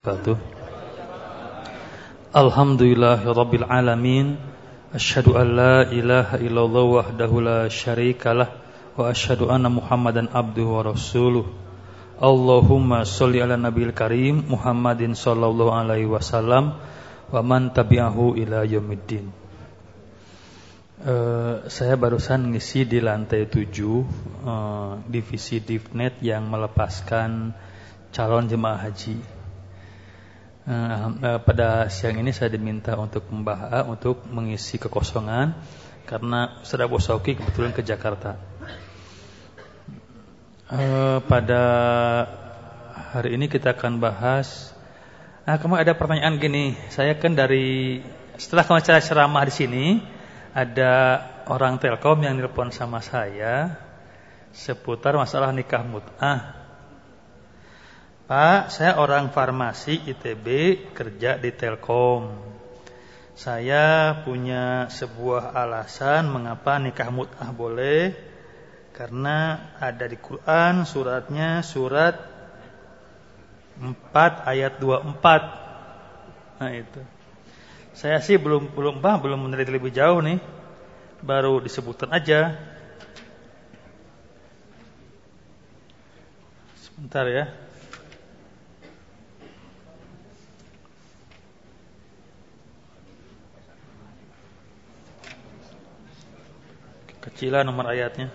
Satu. Alhamdulillah Rabbil Alamin. Ashadu an la ilaha illallah wahdahu la syarikalah Wa ashadu anna muhammadan abduhu wa rasuluh. Allahumma salli ala nabil karim Muhammadin sallallahu alaihi wasallam. Wa man tabi'ahu ila yaumiddin. Uh, Saya barusan ngisi di lantai 7 uh, Divisi Divnet yang melepaskan calon jemaah haji pada siang ini saya diminta untuk membahas untuk mengisi kekosongan karena Ustaz Abu Sauki kebetulan ke Jakarta. Uh, pada hari ini kita akan bahas. Nah, kamu ada pertanyaan gini. Saya kan dari setelah cara ceramah di sini ada orang Telkom yang nelpon sama saya seputar masalah nikah mut'ah. Pak, saya orang farmasi ITB kerja di Telkom. Saya punya sebuah alasan mengapa nikah mut'ah boleh karena ada di Quran suratnya surat 4 ayat 24. Nah itu. Saya sih belum belum bah, belum meneliti lebih jauh nih. Baru disebutkan aja. Sebentar ya. Kecilan nomor ayatnya.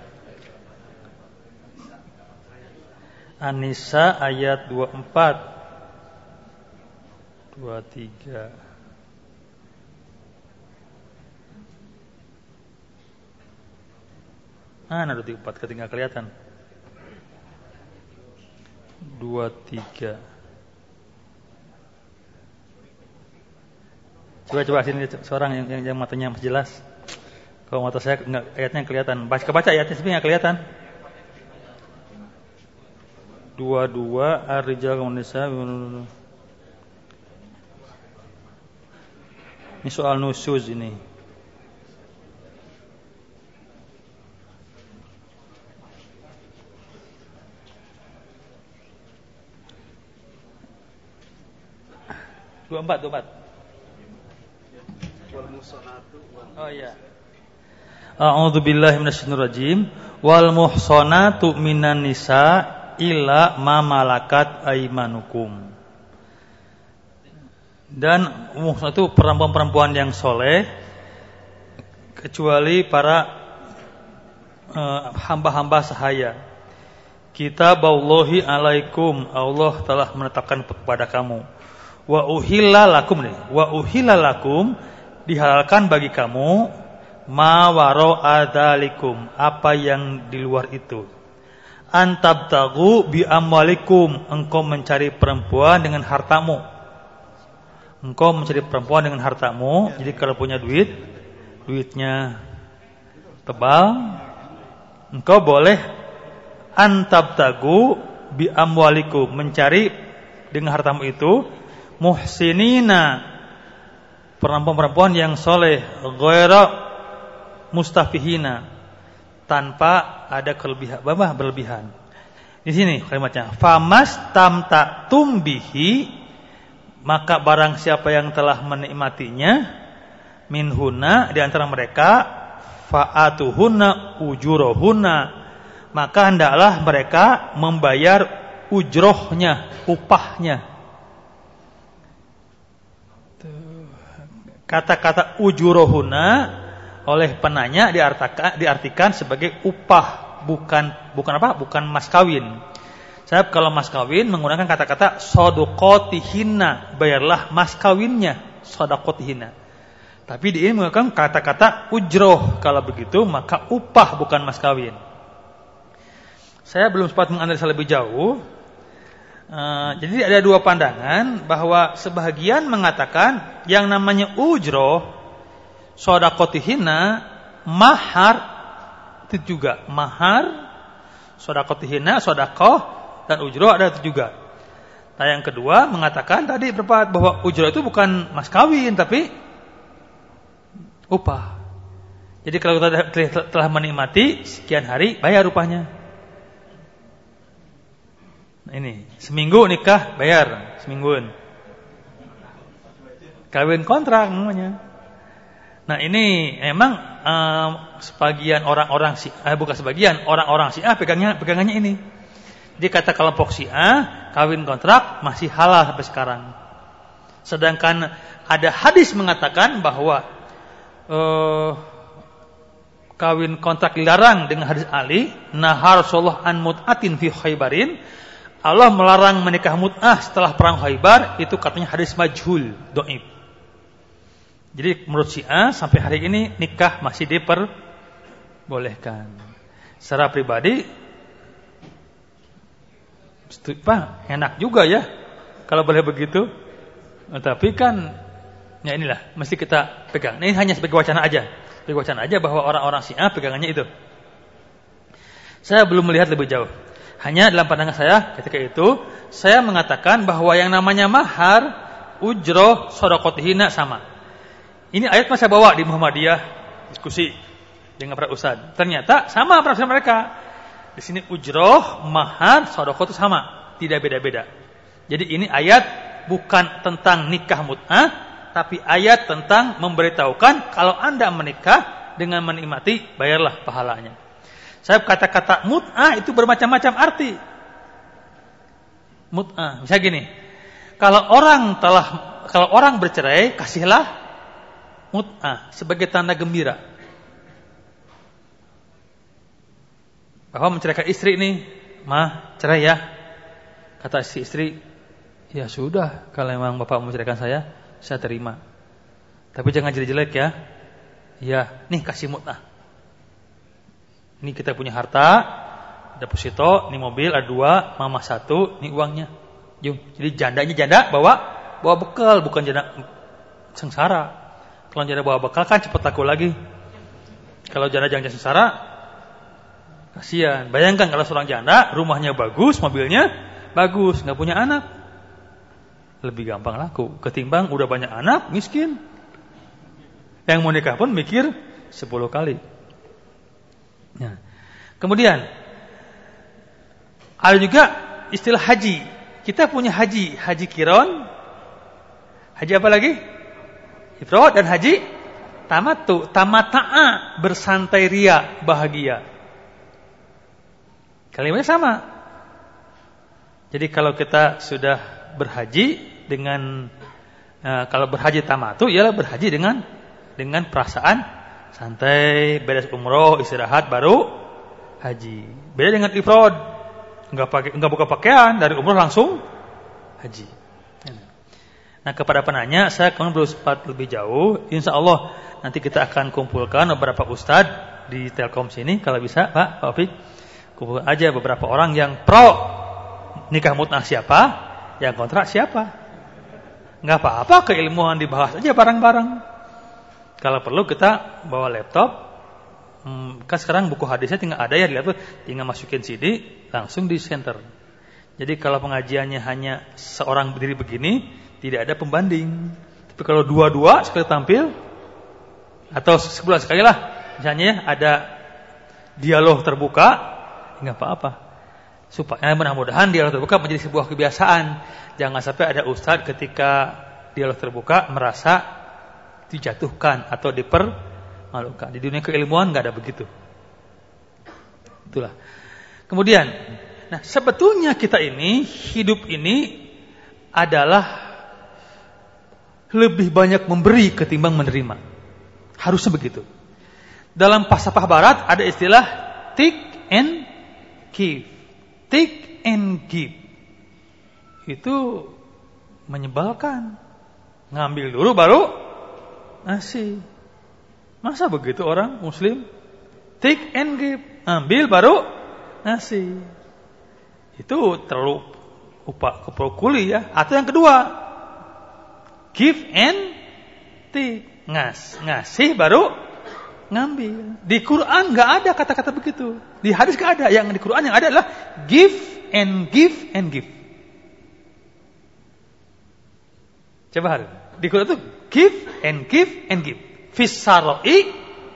Anisa ayat 24 23 Mana 24 ketinggalan kelihatan. 23 Coba coba sini seorang yang, yang, yang matanya masih jelas kalau mata saya enggak, ayatnya kelihatan. Baca baca ayatnya enggak kelihatan. Dua-dua ar-rijal nisa Ini soal nusuz ini. Dua empat, dua empat. Oh iya. A'udzu billahi minasyaitonir rajim. Wal muhsanatu minan nisa illa ma malakat aymanukum. Dan muhsan itu perempuan-perempuan yang soleh kecuali para eh, hamba-hamba uh, sahaya. Kita baullahi alaikum Allah telah menetapkan kepada kamu. Wa uhilla lakum nih. Wa uhilla lakum dihalalkan bagi kamu ma waro adalikum apa yang di luar itu? Antab tagu bi amwalikum. Engkau mencari perempuan dengan hartamu. Engkau mencari perempuan dengan hartamu. Jadi kalau punya duit duitnya tebal engkau boleh antab tagu bi amwalikum. Mencari dengan hartamu itu muhsinina perempuan-perempuan yang soleh ghaira mustafihina tanpa ada kelebihan bah berlebihan. Di sini kalimatnya famas tamta tumbihi maka barang siapa yang telah menikmatinya minhuna di antara mereka faatuhunna ujurohunna maka hendaklah mereka membayar ujrohnya upahnya. Kata-kata ujurohuna oleh penanya diartikan, diartikan sebagai upah bukan bukan apa? Bukan mas kawin. Saya kalau mas kawin menggunakan kata-kata sodokotihina bayarlah mas kawinnya sodokotihina tapi di ini menggunakan kata-kata ujroh. Kalau begitu maka upah bukan mas kawin. Saya belum sempat menganalisa lebih jauh. Uh, jadi ada dua pandangan bahwa sebahagian mengatakan yang namanya ujroh sodakotihina mahar itu juga. Mahar sodakotihina sodakoh dan ujro ada itu juga. Nah yang kedua mengatakan tadi berapa bahwa ujro itu bukan mas kawin tapi upah. Jadi kalau kita telah menikmati sekian hari bayar upahnya. Nah ini seminggu nikah bayar semingguan. Kawin kontrak namanya. Nah ini emang um, sebagian orang-orang si eh, bukan sebagian orang-orang si A pegangnya pegangannya ini. Dia kata kelompok si A kawin kontrak masih halal sampai sekarang. Sedangkan ada hadis mengatakan bahwa uh, kawin kontrak dilarang dengan hadis Ali, nahar Rasulullah an mut'atin fi khaybarin. Allah melarang menikah mut'ah setelah perang Khaybar, itu katanya hadis majhul, doib. Jadi menurut Syiah sampai hari ini nikah masih diperbolehkan. Secara pribadi Pak, enak juga ya kalau boleh begitu. Tapi kan ya inilah mesti kita pegang. Ini hanya sebagai wacana aja. Sebagai wacana aja bahwa orang-orang Syiah pegangannya itu. Saya belum melihat lebih jauh. Hanya dalam pandangan saya ketika itu saya mengatakan bahwa yang namanya mahar, ujroh, sodakothina sama. Ini ayat masa bawa di Muhammadiyah diskusi dengan para ustaz. Ternyata sama perasaan mereka. Di sini ujroh, mahar, sodoko itu sama, tidak beda-beda. Jadi ini ayat bukan tentang nikah mut'ah, tapi ayat tentang memberitahukan kalau anda menikah dengan menikmati, bayarlah pahalanya. Saya kata-kata mut'ah itu bermacam-macam arti. Mut'ah, misalnya gini, kalau orang telah kalau orang bercerai, kasihlah mut'ah sebagai tanda gembira. Bahwa menceraikan istri ini, mah cerai ya. Kata si istri, ya sudah, kalau memang bapak menceraikan saya, saya terima. Tapi jangan jelek-jelek ya. Ya, nih kasih mut'ah. Ini kita punya harta, deposito, ini mobil ada dua, mama satu, ini uangnya. Jum. Jadi jandanya janda bawa bawa bekal, bukan janda sengsara. Kalau janda bawa bekal kan cepat laku lagi. Kalau janda jangan sengsara, kasihan. Bayangkan kalau seorang janda, rumahnya bagus, mobilnya bagus, nggak punya anak. Lebih gampang laku. Ketimbang udah banyak anak, miskin. Yang mau nikah pun mikir 10 kali. Nah. Kemudian, ada juga istilah haji. Kita punya haji, haji kiron. Haji apa lagi? Ifrod dan haji tamatu, tamata'a bersantai ria, bahagia. Kalimatnya sama. Jadi kalau kita sudah berhaji dengan uh, kalau berhaji tamatu ialah berhaji dengan dengan perasaan santai, beres umroh, istirahat baru haji. Beda dengan ifrod, enggak pakai enggak buka pakaian dari umroh langsung haji. Nah kepada penanya saya belum sempat lebih jauh. Insya Allah nanti kita akan kumpulkan beberapa ustadz di Telkom sini kalau bisa Pak Pak Fik. Kumpulkan aja beberapa orang yang pro nikah mutnah siapa, yang kontrak siapa. Nggak apa-apa keilmuan dibahas aja bareng-bareng. Kalau perlu kita bawa laptop. Hmm, kan sekarang buku hadisnya tinggal ada ya di tinggal masukin CD langsung di center. Jadi kalau pengajiannya hanya seorang berdiri begini, tidak ada pembanding. Tapi kalau dua-dua sekali tampil atau sebulan sekali lah, misalnya ada dialog terbuka, nggak apa-apa. Supaya mudah-mudahan dialog terbuka menjadi sebuah kebiasaan. Jangan sampai ada ustadz ketika dialog terbuka merasa dijatuhkan atau dipermalukan. Di dunia keilmuan nggak ada begitu. Itulah. Kemudian, nah sebetulnya kita ini hidup ini adalah lebih banyak memberi ketimbang menerima. Harusnya begitu. Dalam pasapah barat ada istilah take and give. Take and give. Itu menyebalkan. Ngambil dulu baru ngasih. Masa begitu orang muslim? Take and give. Ambil baru ngasih. Itu terlalu upah kuli ya. Atau yang kedua, Give and take. Ngas, ngasih baru ngambil. Di Quran nggak ada kata-kata begitu. Di hadis nggak ada. Yang di Quran yang ada adalah give and give and give. Coba hari. Di Quran itu give and give and give. Fisaroi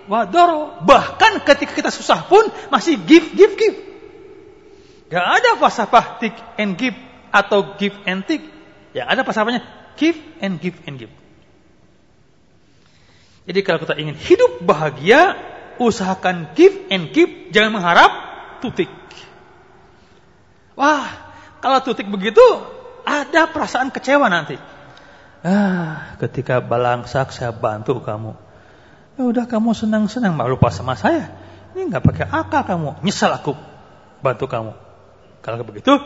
wadoro. Bahkan ketika kita susah pun masih give, give, give. Gak ada pasapah take and give atau give and take. Yang ada pasapahnya Give and give and give. Jadi kalau kita ingin hidup bahagia, usahakan give and keep, jangan mengharap tutik. Wah, kalau tutik begitu, ada perasaan kecewa nanti. Ah, ketika balangsak saya bantu kamu. Ya udah kamu senang-senang malu lupa sama saya. Ini nggak pakai akal kamu. Nyesal aku bantu kamu. Kalau begitu,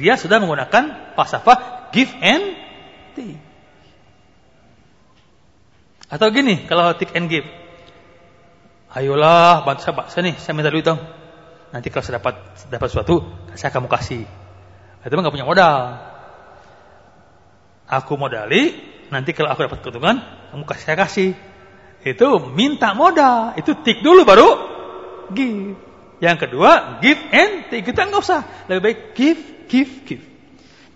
dia sudah menggunakan falsafah give and take. Atau gini, kalau take and give. Ayolah, bantu saya, saya nih, saya minta duit dong. Nanti kalau saya dapat dapat sesuatu, saya kamu kasih. Itu nggak punya modal. Aku modali, nanti kalau aku dapat keuntungan, kamu kasih saya kasih. Itu minta modal, itu tik dulu baru give. Yang kedua, give and take. Kita nggak usah. Lebih baik give, give, give.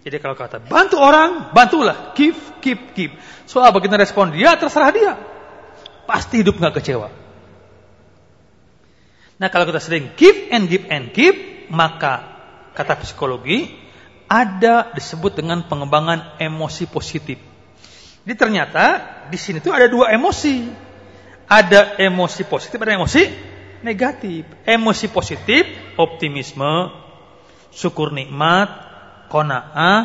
Jadi kalau kata bantu orang, bantulah. Give, give, give. Soal bagaimana respon dia, terserah dia. Pasti hidup nggak kecewa. Nah kalau kita sering give and give and give, maka kata psikologi ada disebut dengan pengembangan emosi positif. Jadi ternyata di sini tuh ada dua emosi. Ada emosi positif, ada emosi negatif. Emosi positif, optimisme, syukur nikmat, kona'ah.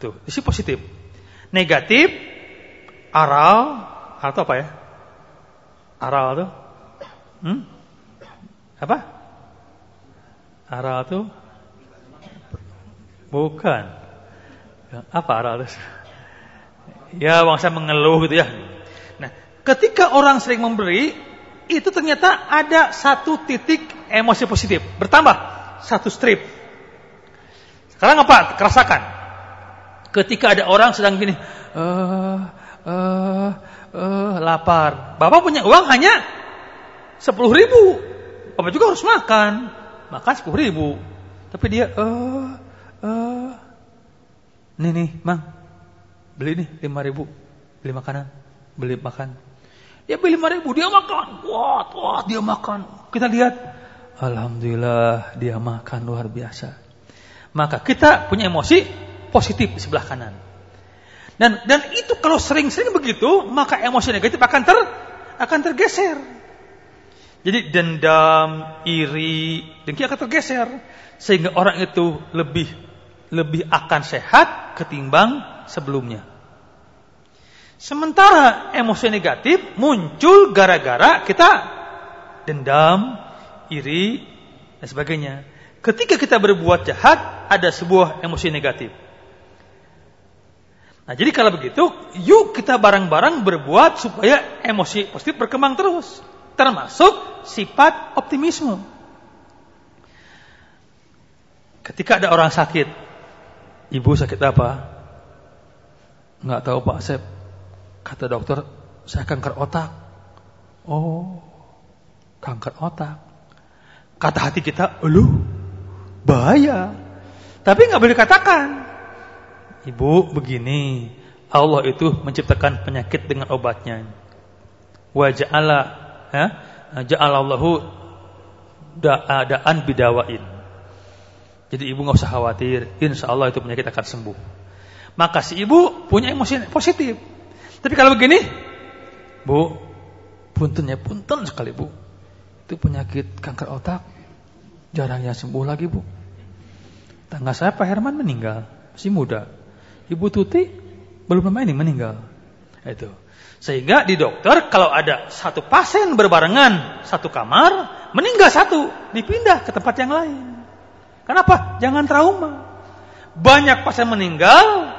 Tuh, isi positif. Negatif, aral, atau apa ya? Aral tuh? Hmm? Apa? Aral tuh? Bukan. Apa aral itu? Ya bangsa mengeluh gitu ya. Nah, ketika orang sering memberi, itu ternyata ada satu titik emosi positif. Bertambah. Satu strip. Sekarang apa? Kerasakan. Ketika ada orang sedang gini. Uh, uh, uh, lapar. Bapak punya uang hanya 10 ribu. Bapak juga harus makan. Makan 10 ribu. Tapi dia. Uh, uh, nih nih, mang. Beli nih 5 ribu. Beli makanan. Beli makan dia beli lima ribu, dia makan. Wah, wah, dia makan. Kita lihat. Alhamdulillah, dia makan luar biasa. Maka kita punya emosi positif di sebelah kanan. Dan dan itu kalau sering-sering begitu, maka emosi negatif akan ter akan tergeser. Jadi dendam, iri, dengki akan tergeser sehingga orang itu lebih lebih akan sehat ketimbang sebelumnya. Sementara emosi negatif muncul gara-gara kita dendam, iri, dan sebagainya. Ketika kita berbuat jahat, ada sebuah emosi negatif. Nah, jadi kalau begitu, yuk kita bareng-bareng berbuat supaya emosi positif berkembang terus. Termasuk sifat optimisme. Ketika ada orang sakit, ibu sakit apa? Enggak tahu Pak Sep Kata dokter, saya kanker otak. Oh, kanker otak. Kata hati kita, lu bahaya. Tapi nggak boleh katakan. Ibu begini, Allah itu menciptakan penyakit dengan obatnya. Waja'ala ya, ja'alallahu da'an bidawain. Jadi ibu nggak usah khawatir, insya Allah itu penyakit akan sembuh. Maka si ibu punya emosi positif. Tapi kalau begini, Bu, puntennya punten sekali, Bu. Itu penyakit kanker otak. Jarang yang sembuh lagi, Bu. Tangga saya Pak Herman meninggal, masih muda. Ibu Tuti belum lama ini meninggal. Itu. Sehingga di dokter kalau ada satu pasien berbarengan satu kamar, meninggal satu, dipindah ke tempat yang lain. Kenapa? Jangan trauma. Banyak pasien meninggal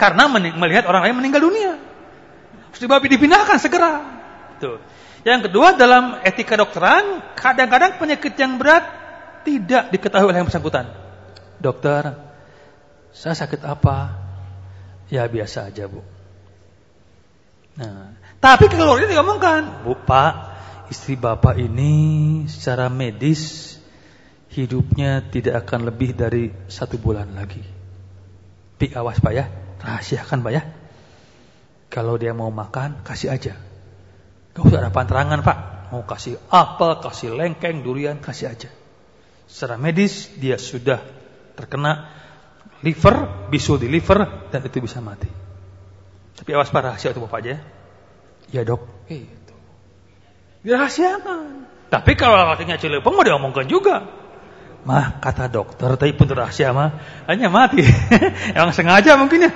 karena melihat orang lain meninggal dunia. Harus dipindahkan segera. Tuh. Yang kedua dalam etika dokteran, kadang-kadang penyakit yang berat tidak diketahui oleh yang bersangkutan. Dokter, saya sakit apa? Ya biasa aja bu. Nah, tapi ini diomongkan, bu pak, istri bapak ini secara medis hidupnya tidak akan lebih dari satu bulan lagi. Pi awas pak ya, rahasiakan pak ya. Kalau dia mau makan, kasih aja. Gak usah ada panterangan pak. Mau kasih apel, kasih lengkeng, durian, kasih aja. Secara medis dia sudah terkena liver, bisul di liver, dan itu bisa mati. Tapi awas pak rahasia itu bapak aja ya. Ya dok, Gitu. Dirahasiakan. Tapi kalau lakinya cilepeng mau diomongkan juga. Mah kata dokter tapi pun rahasia mah hanya mati. Emang sengaja mungkin ya.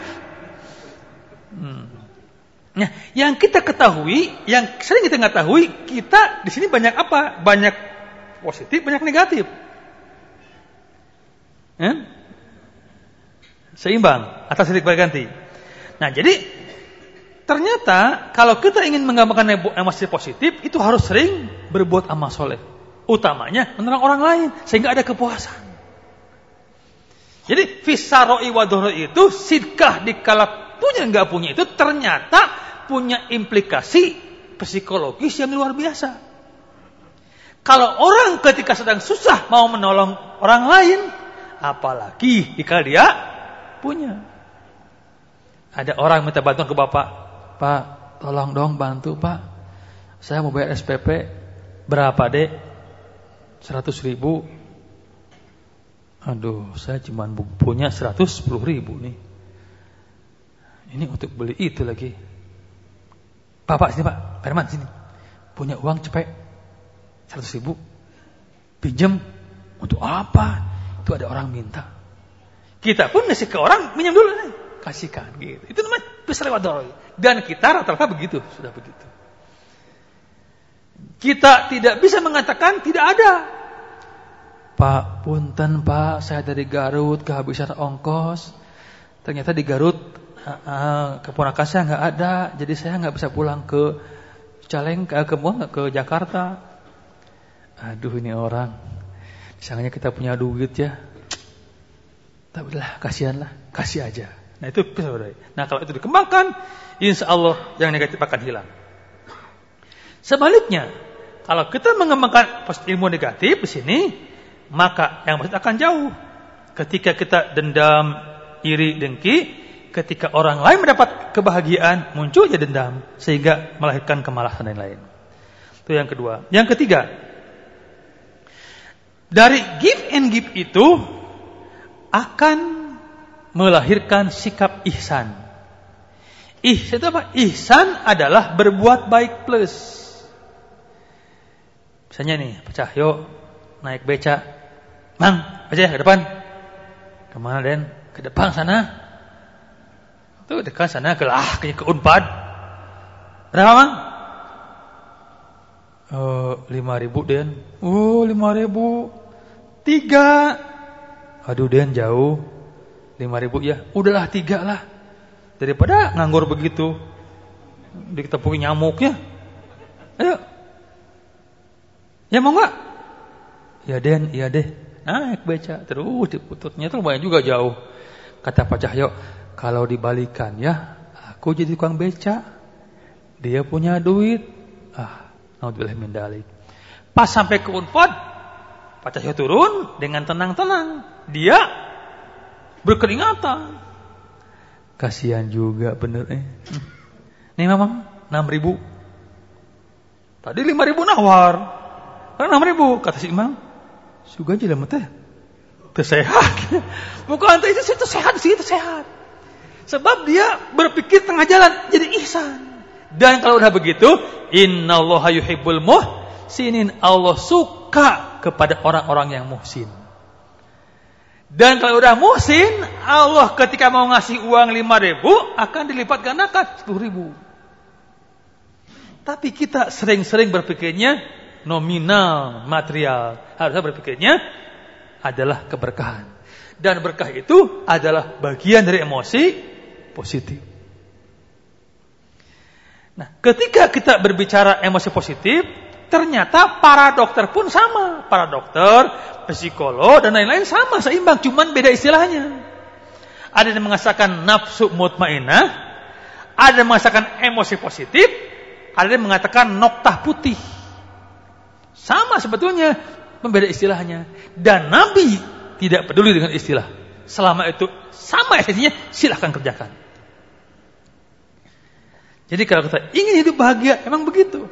Hmm. Nah, yang kita ketahui, yang sering kita ketahui, kita di sini banyak apa? Banyak positif, banyak negatif. Ya? Seimbang atas titik berganti. Nah, jadi ternyata kalau kita ingin menggambarkan emosi positif itu harus sering berbuat amal soleh. Utamanya menolong orang lain sehingga ada kepuasan. Jadi fisaroi wadoro itu sidkah di kala punya nggak punya itu ternyata punya implikasi psikologis yang luar biasa. Kalau orang ketika sedang susah mau menolong orang lain, apalagi jika dia punya. Ada orang minta bantuan ke bapak, Pak, tolong dong bantu Pak. Saya mau bayar SPP berapa dek? 100 ribu. Aduh, saya cuma punya 110 ribu nih. Ini untuk beli itu lagi. Bapak sini Pak, Perman sini. Punya uang cepet 100 ribu. Pinjam untuk apa? Ada orang minta. Kita pun ngasih ke orang, minyak dulu nih. Kasihkan gitu. Itu namanya bisa lewat dorong. Dan kita rata-rata begitu, sudah begitu. Kita tidak bisa mengatakan tidak ada. Pak, punten Pak, saya dari Garut kehabisan ongkos. Ternyata di Garut uh, uh, keponakan saya nggak ada, jadi saya nggak bisa pulang ke Calengka, ke ke, ke Jakarta. Aduh ini orang. Misalnya kita punya duit ya, tapi lah, kasihanlah, kasih aja. Nah itu bisa Nah kalau itu dikembangkan, insya Allah yang negatif akan hilang. Sebaliknya, kalau kita mengembangkan ilmu negatif di sini, maka yang positif akan jauh. Ketika kita dendam, iri, dengki, ketika orang lain mendapat kebahagiaan, muncul ya dendam, sehingga melahirkan kemalasan dan lain. Itu yang kedua. Yang ketiga, dari give and give itu akan melahirkan sikap ihsan. Ihsan itu apa? Ihsan adalah berbuat baik plus. Misalnya nih, pecah yuk naik beca. Mang, aja ke depan. Ke mana Den? Ke depan sana. Tuh dekat sana ke ah ke, ke Unpad. Berapa Mang? Oh, lima ribu Den. Oh, lima ribu. Tiga. Aduh Den jauh. Lima ribu ya. Udahlah tiga lah. Daripada nganggur begitu. Diketepuki nyamuknya. Ayo. Ya mau nggak? Ya Den, iya deh. Naik beca terus dipututnya tuh banyak juga jauh. Kata Pak Cahyo, kalau dibalikan ya, aku jadi tukang beca. Dia punya duit. Ah, naudzubillah min dalik. Pas sampai ke Unpad, Cahyo turun dengan tenang-tenang. Dia berkeringatan. Kasihan juga bener eh. Nih mamang, 6 ribu. Tadi 5 ribu nawar. Karena 6 ribu. Kata si imam. Suga lah teh. Itu sehat. Bukan itu, itu sehat sih, itu sehat. Sebab dia berpikir tengah jalan. Jadi ihsan. Dan kalau udah begitu. Inna Allah yuhibbul muhsinin. Allah suka kepada orang-orang yang muhsin. Dan kalau udah muhsin, Allah ketika mau ngasih uang lima ribu, akan dilipat gandakan sepuluh ribu. Tapi kita sering-sering berpikirnya nominal, material. Harusnya berpikirnya adalah keberkahan. Dan berkah itu adalah bagian dari emosi positif. Nah, ketika kita berbicara emosi positif, Ternyata para dokter pun sama. Para dokter, psikolog, dan lain-lain sama, seimbang. Cuman beda istilahnya. Ada yang mengatakan nafsu mutmainah. Ada yang mengatakan emosi positif. Ada yang mengatakan noktah putih. Sama sebetulnya. Membeda istilahnya. Dan Nabi tidak peduli dengan istilah. Selama itu sama esensinya, silahkan kerjakan. Jadi kalau kita ingin hidup bahagia, emang begitu.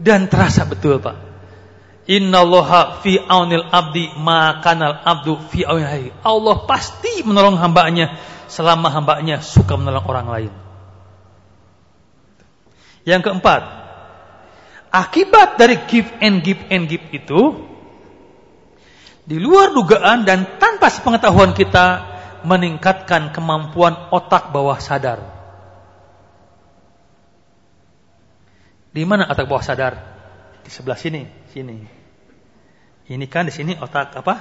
Dan terasa betul Pak. Innallaha fi aunil abdi makanal abdu fi aunihi. Allah pasti menolong hambanya selama hambanya suka menolong orang lain. Yang keempat, Akibat dari give and give and give itu di luar dugaan dan tanpa sepengetahuan kita meningkatkan kemampuan otak bawah sadar. Di mana otak bawah sadar? Di sebelah sini, sini. Ini kan di sini otak apa?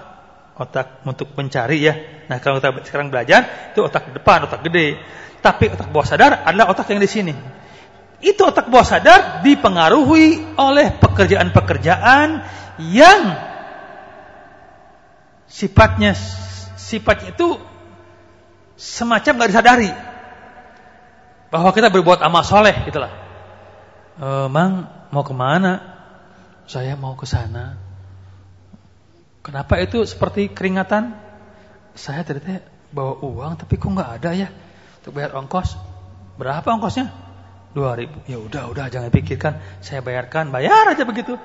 Otak untuk mencari ya. Nah, kalau kita sekarang belajar, itu otak depan, otak gede. Tapi otak bawah sadar adalah otak yang di sini itu otak bawah sadar dipengaruhi oleh pekerjaan-pekerjaan yang sifatnya sifatnya itu semacam nggak disadari bahwa kita berbuat amal soleh gitulah. E, mang mau ke mana? Saya mau ke sana. Kenapa itu seperti keringatan? Saya tadi bawa uang tapi kok nggak ada ya untuk bayar ongkos. Berapa ongkosnya? dua ribu. Ya udah, udah jangan pikirkan. Saya bayarkan, bayar aja begitu.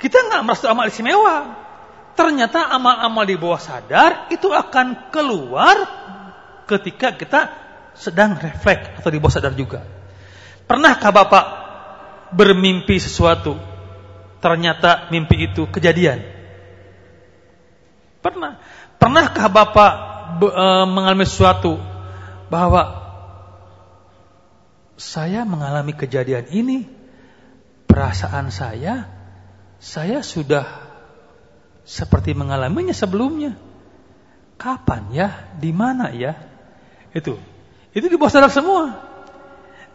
Kita nggak merasa amal istimewa. Ternyata amal-amal di bawah sadar itu akan keluar ketika kita sedang refleks atau di bawah sadar juga. Pernahkah Bapak bermimpi sesuatu? Ternyata mimpi itu kejadian. Pernah. Pernahkah Bapak e, mengalami sesuatu bahwa saya mengalami kejadian ini, perasaan saya, saya sudah seperti mengalaminya sebelumnya. Kapan ya? Di mana ya? Itu. Itu di bawah sadar semua.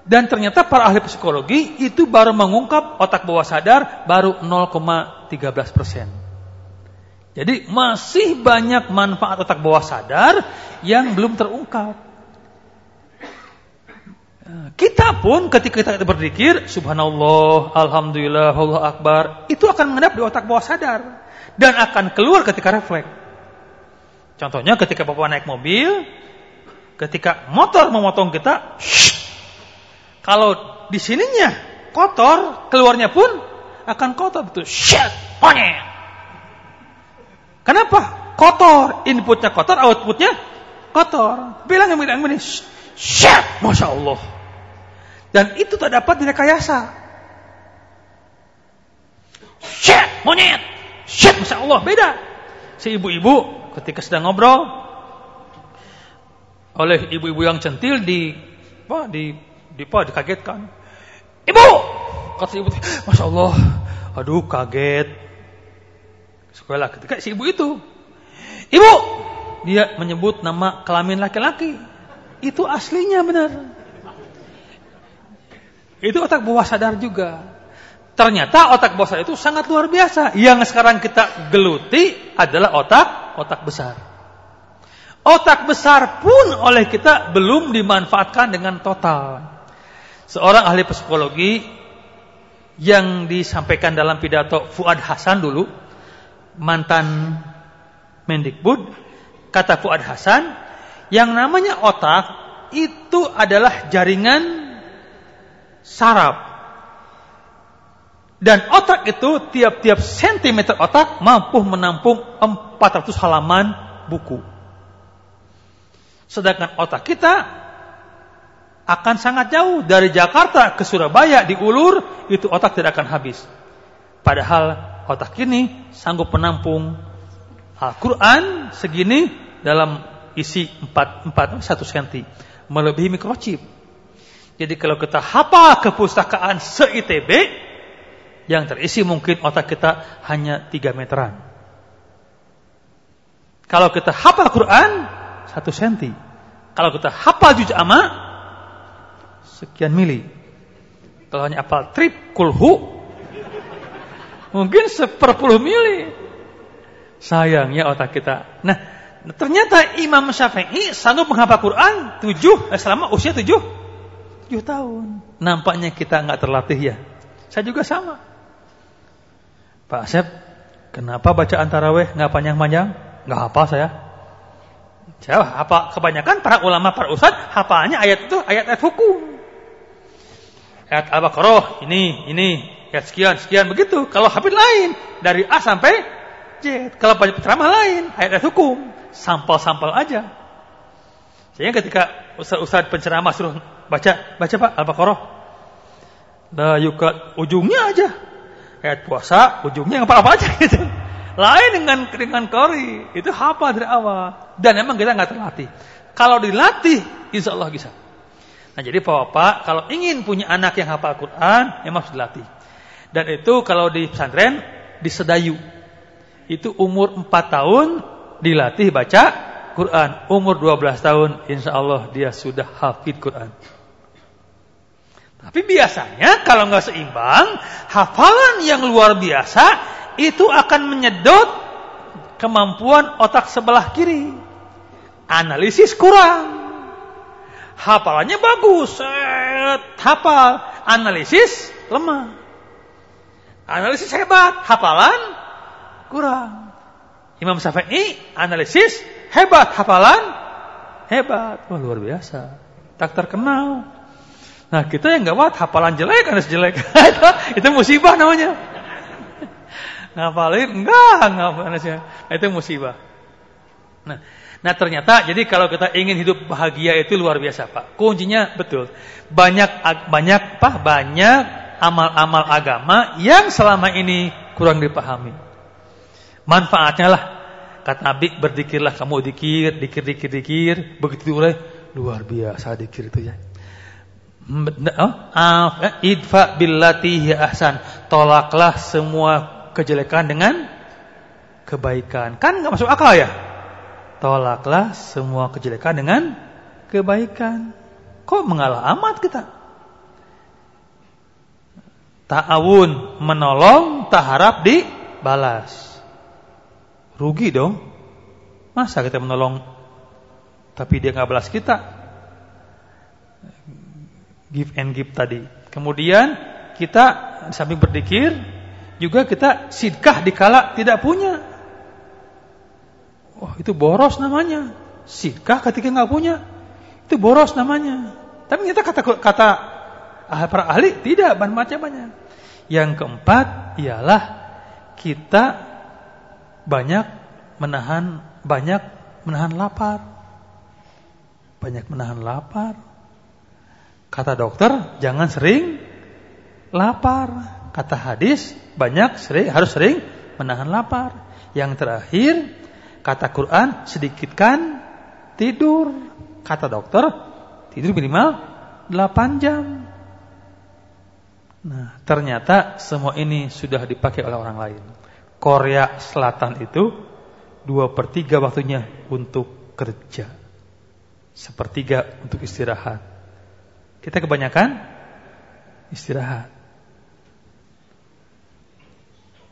Dan ternyata para ahli psikologi itu baru mengungkap otak bawah sadar baru 0,13 persen. Jadi masih banyak manfaat otak bawah sadar yang belum terungkap. Kita pun ketika kita berzikir, subhanallah, alhamdulillah, Allah akbar, itu akan mengendap di otak bawah sadar dan akan keluar ketika refleks. Contohnya ketika Bapak naik mobil, ketika motor memotong kita, shh, kalau di sininya kotor, keluarnya pun akan kotor betul. Shit, monyet. Kenapa? Kotor, inputnya kotor, outputnya kotor. Bilang yang bilang ini, shit, masya Allah. Dan itu tak dapat direkayasa. Syet, monyet. Syet, Masya Allah, beda. Si ibu-ibu ketika sedang ngobrol oleh ibu-ibu yang centil di apa di di apa dikagetkan. Ibu, kata ibu, Masya Allah, aduh kaget. Sekolah ketika si ibu itu, ibu, dia menyebut nama kelamin laki-laki. Itu aslinya benar. Itu otak bawah sadar juga. Ternyata otak bawah sadar itu sangat luar biasa. Yang sekarang kita geluti adalah otak otak besar. Otak besar pun oleh kita belum dimanfaatkan dengan total. Seorang ahli psikologi yang disampaikan dalam pidato Fuad Hasan dulu, mantan Mendikbud, kata Fuad Hasan, yang namanya otak itu adalah jaringan saraf. Dan otak itu tiap-tiap sentimeter otak mampu menampung 400 halaman buku. Sedangkan otak kita akan sangat jauh dari Jakarta ke Surabaya diulur itu otak tidak akan habis. Padahal otak ini sanggup menampung Al-Quran segini dalam isi 4, 4 1 cm melebihi mikrochip. Jadi kalau kita hafal kepustakaan se-ITB, yang terisi mungkin otak kita hanya 3 meteran. Kalau kita hafal Quran, 1 senti. Kalau kita hafal juz amma, sekian mili. Kalau hanya hafal trip, kulhu, mungkin seperpuluh mili. Sayangnya otak kita. Nah, ternyata Imam Syafi'i sanggup menghafal Quran tujuh, eh, selama usia tujuh 7 tahun. Nampaknya kita nggak terlatih ya. Saya juga sama. Pak Asep, kenapa baca antaraweh nggak panjang-panjang? Nggak hafal saya. Saya apa kebanyakan para ulama para ustad hafalnya ayat itu ayat-ayat hukum. Ayat Al-Baqarah ini ini ayat sekian sekian begitu. Kalau hafid lain dari A sampai Z. Kalau banyak ceramah lain ayat-ayat hukum, sampel-sampel aja. Sehingga ketika ustaz-ustaz penceramah suruh baca baca Pak Al-Baqarah. Nah, yukat ujungnya aja ayat puasa, ujungnya apa-apa aja gitu. Lain dengan dengan kori, itu hafal dari awal. Dan emang kita nggak terlatih. Kalau dilatih, insya Allah bisa. Nah jadi bapak kalau ingin punya anak yang hafal Quran, memang harus dilatih. Dan itu kalau di pesantren, di sedayu. Itu umur 4 tahun dilatih baca Quran. Umur 12 tahun, insya Allah dia sudah hafid Quran. Tapi biasanya kalau nggak seimbang, hafalan yang luar biasa itu akan menyedot kemampuan otak sebelah kiri. Analisis kurang. Hafalannya bagus, set, hafal. Analisis lemah. Analisis hebat, hafalan kurang. Imam Syafi'i analisis hebat, hafalan hebat. Wah, luar biasa. Tak terkenal. Nah kita yang gak buat hafalan jelek, harus jelek. itu, musibah namanya. Ngapalin enggak, enggak Itu musibah. Nah, nah ternyata jadi kalau kita ingin hidup bahagia itu luar biasa Pak. Kuncinya betul. Banyak banyak apa? Banyak amal-amal agama yang selama ini kurang dipahami. Manfaatnya lah kata Nabi berdikirlah kamu dikir, dikir, dikir, dikir, begitu oleh luar biasa dikir itu ya. Oh, eh, idfa billati ahsan. Tolaklah semua kejelekan dengan kebaikan. Kan nggak masuk akal ya? Tolaklah semua kejelekan dengan kebaikan. Kok mengalah amat kita? Ta'awun menolong, tak harap dibalas. Rugi dong. Masa kita menolong tapi dia nggak balas kita? give and give tadi. Kemudian kita sambil berdikir juga kita sidkah dikala tidak punya. Wah, itu boros namanya. Sidkah ketika nggak punya. Itu boros namanya. Tapi kita kata kata para ahli tidak macam banyak. Yang keempat ialah kita banyak menahan banyak menahan lapar. Banyak menahan lapar Kata dokter, jangan sering lapar. Kata hadis, banyak sering harus sering menahan lapar. Yang terakhir, kata Quran, sedikitkan tidur. Kata dokter, tidur minimal 8 jam. Nah, ternyata semua ini sudah dipakai oleh orang lain. Korea Selatan itu dua per tiga waktunya untuk kerja. Sepertiga untuk istirahat. Kita kebanyakan istirahat.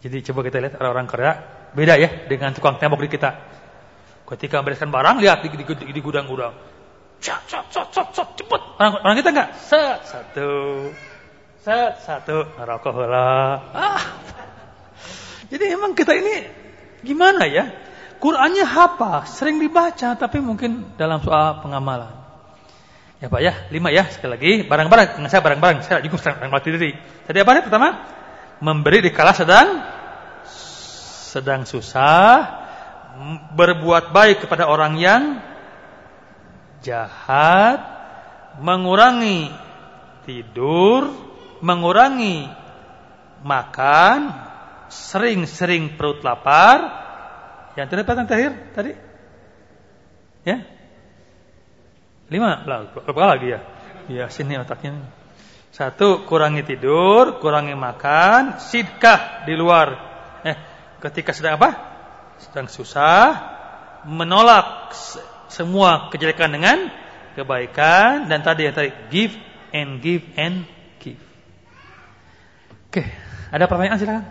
Jadi coba kita lihat orang-orang Korea beda ya dengan tukang tembok di kita. Ketika membereskan barang lihat di, di, di, di gudang-gudang. Cat, cat, cat, cat, cat, cepet. Orang, orang kita enggak? Set, satu. Set, satu. Rokok lah. Ah. Jadi emang kita ini gimana ya? Qurannya apa? Sering dibaca tapi mungkin dalam soal pengamalan. Ya Pak ya, lima ya sekali lagi. Barang-barang, saya barang-barang, saya juga melatih diri. Tadi apa nih pertama? Memberi di kala sedang sedang susah, berbuat baik kepada orang yang jahat, mengurangi tidur, mengurangi makan, sering-sering perut lapar. Yang terakhir, yang terakhir tadi? Ya, Lima, berapa lagi ya? Ya sini otaknya. Satu, kurangi tidur, kurangi makan, sidkah di luar. Eh, ketika sedang apa? Sedang susah, menolak semua kejelekan dengan kebaikan dan tadi yang tadi give and give and give. Oke, ada pertanyaan silakan.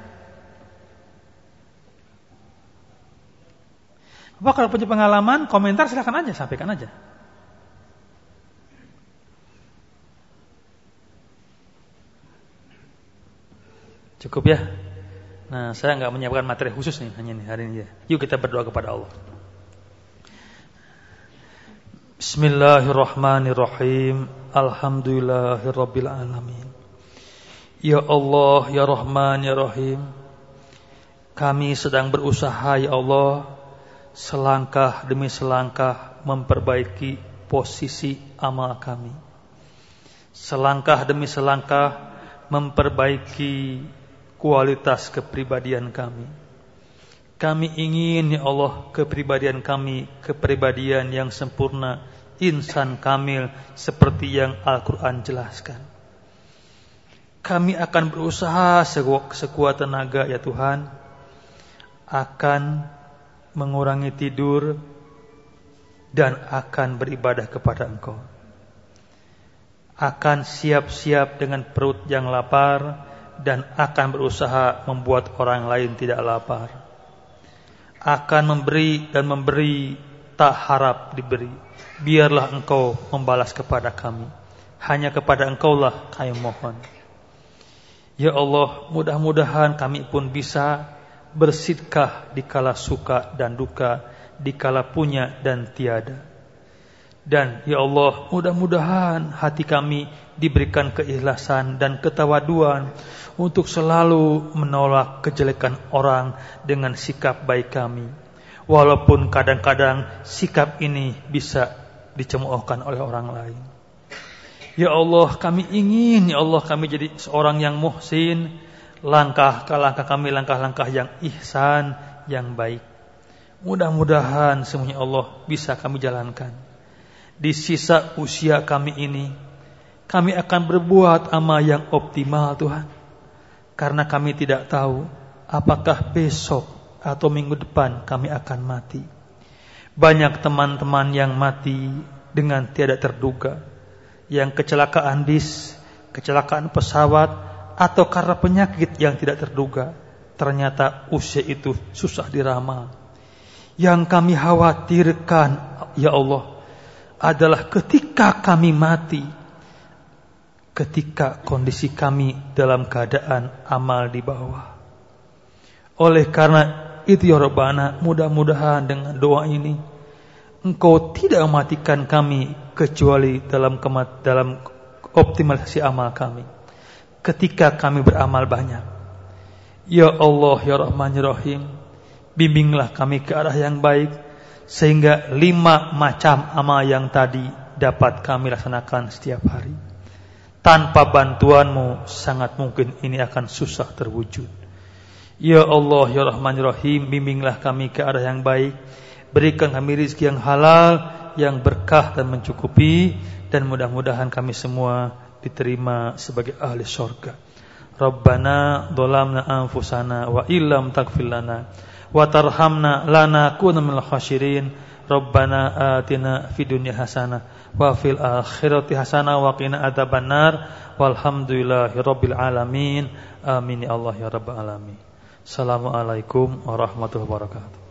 Apa kalau punya pengalaman, komentar silakan aja, sampaikan aja. Cukup ya. Nah, saya nggak menyiapkan materi khusus nih hanya nih hari ini ya. Yuk kita berdoa kepada Allah. Bismillahirrahmanirrahim. Alhamdulillahirabbil alamin. Ya Allah, ya Rahman, ya Rahim. Kami sedang berusaha ya Allah selangkah demi selangkah memperbaiki posisi amal kami. Selangkah demi selangkah memperbaiki kualitas kepribadian kami. Kami ingin ya Allah kepribadian kami kepribadian yang sempurna, insan kamil seperti yang Al-Qur'an jelaskan. Kami akan berusaha sekuat tenaga ya Tuhan akan mengurangi tidur dan akan beribadah kepada Engkau. Akan siap-siap dengan perut yang lapar dan akan berusaha membuat orang lain tidak lapar. Akan memberi dan memberi tak harap diberi. Biarlah Engkau membalas kepada kami. Hanya kepada Engkaulah kami mohon. Ya Allah, mudah-mudahan kami pun bisa bersidkah di kala suka dan duka, di kala punya dan tiada. Dan ya Allah, mudah-mudahan hati kami diberikan keikhlasan dan ketawaduan untuk selalu menolak kejelekan orang dengan sikap baik kami. Walaupun kadang-kadang sikap ini bisa dicemoohkan oleh orang lain. Ya Allah, kami ingin ya Allah kami jadi seorang yang muhsin, langkah ke langkah kami langkah-langkah yang ihsan, yang baik. Mudah-mudahan semuanya Allah bisa kami jalankan. Di sisa usia kami ini, kami akan berbuat amal yang optimal Tuhan. Karena kami tidak tahu apakah besok atau minggu depan kami akan mati. Banyak teman-teman yang mati dengan tiada terduga. Yang kecelakaan bis, kecelakaan pesawat, atau karena penyakit yang tidak terduga. Ternyata usia itu susah diramal. Yang kami khawatirkan, ya Allah, adalah ketika kami mati, ketika kondisi kami dalam keadaan amal di bawah. Oleh karena itu ya Rabbana, mudah-mudahan dengan doa ini, Engkau tidak mematikan kami kecuali dalam dalam optimalisasi amal kami ketika kami beramal banyak. Ya Allah, Ya Rahman, Ya Rahim, bimbinglah kami ke arah yang baik, sehingga lima macam amal yang tadi dapat kami laksanakan setiap hari. Tanpa bantuanmu, sangat mungkin ini akan susah terwujud. Ya Allah, Ya Rahman, Ya Rahim, bimbinglah kami ke arah yang baik, berikan kami rizki yang halal, yang berkah dan mencukupi, dan mudah-mudahan kami semua diterima sebagai ahli surga. Rabbana dolamna anfusana wa illam takfir lana wa tarhamna lana kuna minal khashirin. Rabbana atina fid dunya hasanah wa fil akhirati hasanah wa qina adzabannar walhamdulillahi rabbil alamin. Amin ya Allah ya rabbal alamin. Assalamualaikum warahmatullahi wabarakatuh.